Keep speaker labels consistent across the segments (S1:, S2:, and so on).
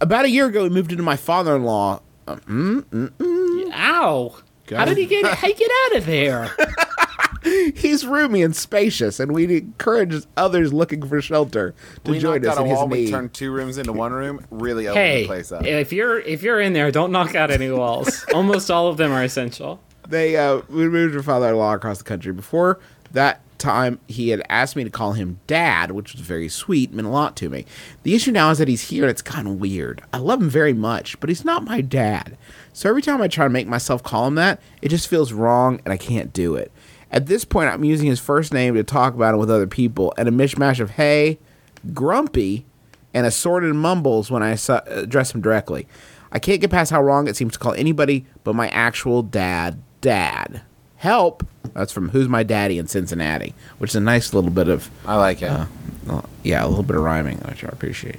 S1: about a year ago, we moved into my father-in-law.
S2: Ow! How did he get? How he get out of there?
S1: He's roomy and spacious, and we encourage others looking for shelter to
S3: we
S1: join
S3: knocked
S1: us
S3: out
S1: in
S3: a
S1: his
S3: wall. We turned two rooms into one room. Really opened
S2: hey,
S3: the place up.
S2: if you're if you're in there, don't knock out any walls. Almost all of them are essential.
S1: they uh, we moved your father-in-law across the country. Before that time, he had asked me to call him Dad, which was very sweet, meant a lot to me. The issue now is that he's here, and it's kind of weird. I love him very much, but he's not my dad. So every time I try to make myself call him that, it just feels wrong, and I can't do it. At this point, I'm using his first name to talk about him with other people, and a mishmash of hey, grumpy, and assorted mumbles when I address him directly. I can't get past how wrong it seems to call anybody but my actual dad, dad. Help! That's from Who's My Daddy in Cincinnati, which is a nice little bit of,
S3: I like it.
S1: well, yeah, a little bit of rhyming, which I appreciate.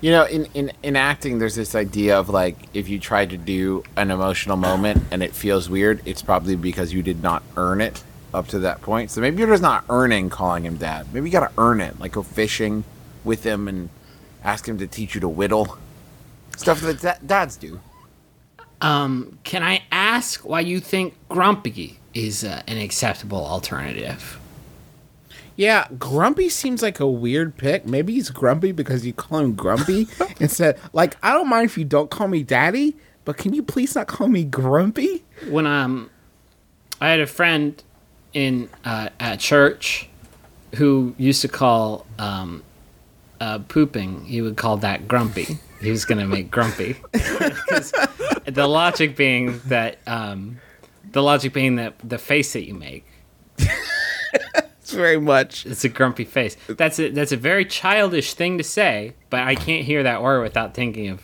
S3: You know, in, in, in acting, there's this idea of like if you try to do an emotional moment and it feels weird, it's probably because you did not earn it up to that point. So maybe you're just not earning calling him dad. Maybe you gotta earn it. Like go fishing with him and ask him to teach you to whittle. Stuff that dads do.
S2: Um, can I ask why you think grumpy is uh, an acceptable alternative?
S1: Yeah, Grumpy seems like a weird pick. Maybe he's grumpy because you call him Grumpy instead. Like, I don't mind if you don't call me Daddy, but can you please not call me Grumpy?
S2: When um, I had a friend in uh, at church who used to call um, uh, pooping. He would call that grumpy. He was gonna make grumpy. 'Cause the logic being that um, the logic being that the face that you make
S1: It's very much.
S2: It's a grumpy face. That's a that's a very childish thing to say, but I can't hear that word without thinking of,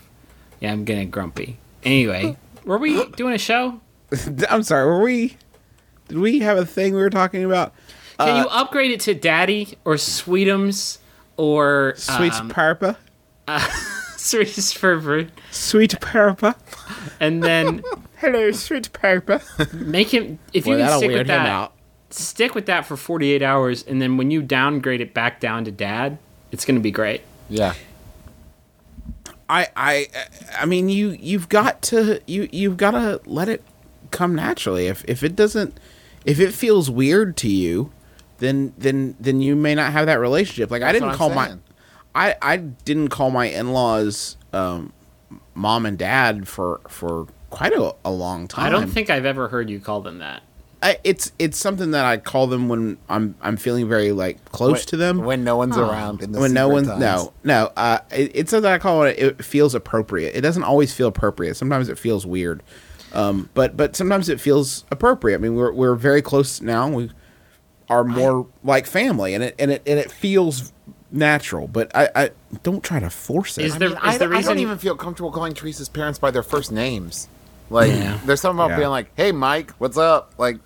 S2: yeah, I'm getting grumpy. Anyway, were we doing a show?
S1: I'm sorry, were we. Did we have a thing we were talking about?
S2: Can you upgrade it to Daddy or Sweetums or
S1: Sweet
S2: um,
S1: Parpa?
S2: Sweetest Fervor,
S1: Sweet Parpa?
S2: and then
S1: Hello, Sweet Parpa.
S2: make him if you can stick with that.
S1: out.
S2: Stick with that for 48 hours, and then when you downgrade it back down to Dad, it's gonna be great.
S3: Yeah.
S1: I, I, I mean, you, you've got to, you, you've got to let it come naturally. If, if it doesn't, if it feels weird to you, then, then, then you may not have that relationship. Like I didn't
S3: what I'm
S1: call my,
S3: saying.
S1: I, I didn't call my in-laws, um, mom and dad for, for quite a, a long time.
S2: I don't think I've ever heard you call them that.
S1: I, it's, it's something that I call them when I'm, I'm feeling very like close to them.
S3: When no one's around. In the
S1: when no one's
S3: times.
S1: no no uh it, it's something i call it it feels appropriate it doesn't always feel appropriate sometimes it feels weird um but but sometimes it feels appropriate i mean we're we're very close now we are more like family and it and it and it feels natural but i i don't try to force it
S2: Is
S3: I,
S2: there-
S3: mean,
S2: is
S3: I,
S2: the
S3: I don't even feel comfortable calling Teresa's parents by their first names. Like,
S2: Yeah.
S3: there's something about
S1: Yeah.
S3: being like, "Hey, Mike, what's up?" Like,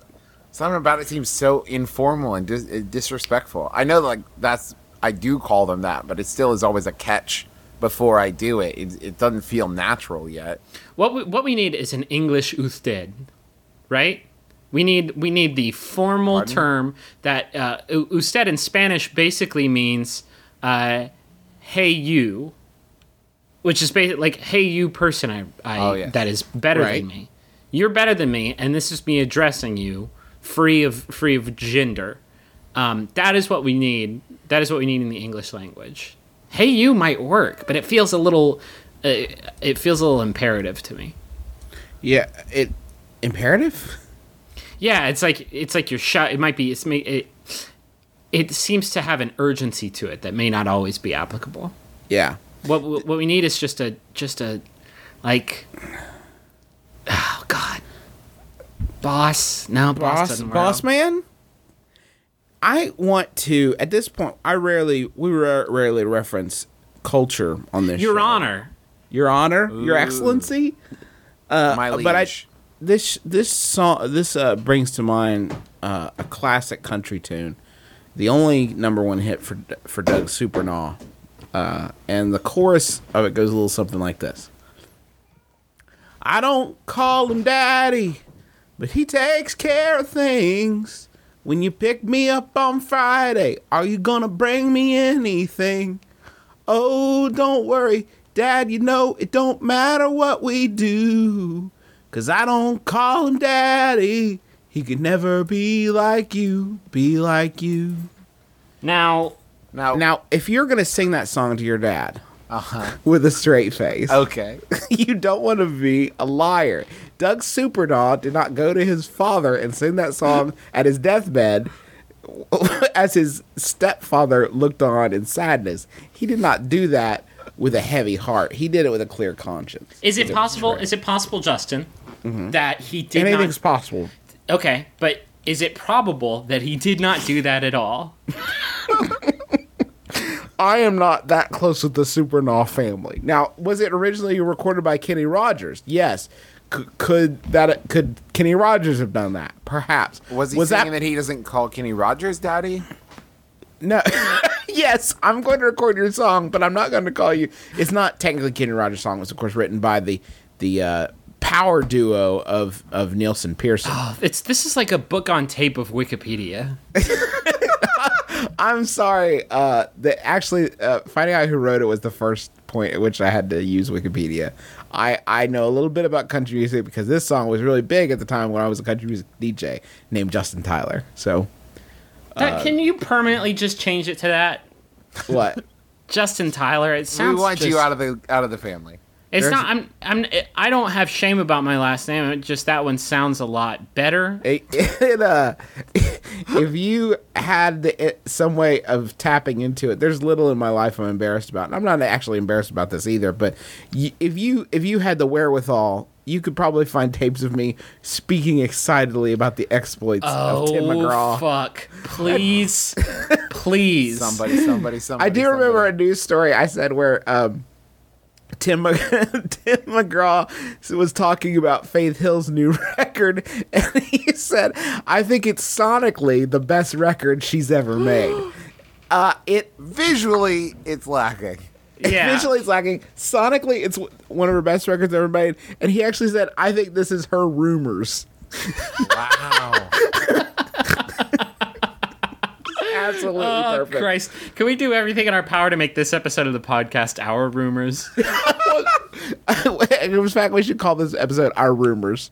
S3: something about it seems so informal and dis- uh, disrespectful. I know, like, that's I do call them that, but it still is always a catch before I do it. It, it doesn't feel natural yet.
S2: What we, what we need is an English usted, right? We need we need the formal
S3: Pardon?
S2: term that uh, usted in Spanish basically means uh, "hey you," which is basically like "hey you person I, I
S3: Oh, yes.
S2: that is better
S1: Right.
S2: than me. You're better than me, and this is me addressing you, free of free of gender. Um, that is what we need. That is what we need in the English language. Hey you might work, but it feels a little. Uh, it feels a little imperative to me.
S1: yeah it imperative
S2: Yeah, it's like it's like you're shut. It might be. It's it. It seems to have an urgency to it that may not always be applicable.
S1: yeah
S2: What what we need is just a just a like. Oh God. Boss. No, boss,
S1: boss boss man i want to at this point i rarely we ra- rarely reference culture on this
S2: Your
S1: show.
S2: Honor.
S1: your honor your excellency Uh,
S3: My
S1: but I
S3: liege.
S1: this this song this uh, brings to mind uh, a classic country tune, the only number one hit for for Doug Supernaw, uh, and the chorus of it goes a little something like this. I don't call him daddy, but he takes care of things. When you pick me up on Friday, are you gonna bring me anything? Oh, don't worry, Dad, you know, it don't matter what we do. Cause I don't call him daddy. He could never be like you, be like you.
S2: Now,
S3: Now,
S1: Now, if you're gonna sing that song to your dad
S3: uh-huh.
S1: with a straight face,
S3: Okay.
S1: you don't want to be a liar. Doug Supernaw did not go to his father and sing that song at his deathbed as his stepfather looked on in sadness. He did not do that with a heavy heart. He did it with a clear conscience.
S2: is it possible? Is it possible, Justin, that he did
S1: Anything's
S2: not?
S1: possible.
S2: Okay, but is it probable that he did not do that at all?
S1: I am not that close with the Supernaw family. Now, was it originally recorded by Kenny Rogers? Yes. C- could that could Kenny Rogers have done that? Perhaps.
S3: Was he saying that, he doesn't call Kenny Rogers daddy?
S1: No. yes, I'm going to record your song, but I'm not going to call you. It's not technically Kenny Rogers' song. It's of course written by the the uh, power duo of of Nielsen Pearson.
S2: It's this is like a book on tape of Wikipedia.
S1: I'm sorry. Uh, that actually uh, finding out who wrote it was the first point at which I had to use Wikipedia. I I know a little bit about country music because this song was really big at the time when I was a country music DJ named Justin Tyler. So
S2: That,
S1: Uh,
S2: can you permanently just change it to that?
S1: what?
S2: Justin Tyler. It sounds.
S3: We
S2: sounds.
S3: want you
S2: just-
S3: out of the out of the family.
S2: It's
S1: there's-
S2: not. I'm. I'm. I don't have shame about my last name. It just that one sounds a lot better.
S1: it, it, uh, if you had the, it, some way of tapping into it, there's little in my life I'm embarrassed about. And I'm not actually embarrassed about this either. But y- if you if you had the wherewithal, you could probably find tapes of me speaking excitedly about the exploits of Tim McGraw.
S2: Oh fuck! Please, please.
S3: Somebody, somebody, somebody.
S1: I do remember a news story I said where um, Tim Tim McGraw was talking about Faith Hill's new record, and he said, "I think it's sonically the best record she's ever made." uh, it
S3: visually it's lacking.
S2: Yeah.
S1: visually it's lacking. Sonically, it's one of her best records ever made. And he actually said, "I think this is her rumors."
S3: Wow.
S1: Absolutely
S2: Oh
S1: perfect.
S2: Christ! Can we do everything in our power to make this episode of the podcast our rumors?
S1: in fact, we should call this episode "Our Rumors."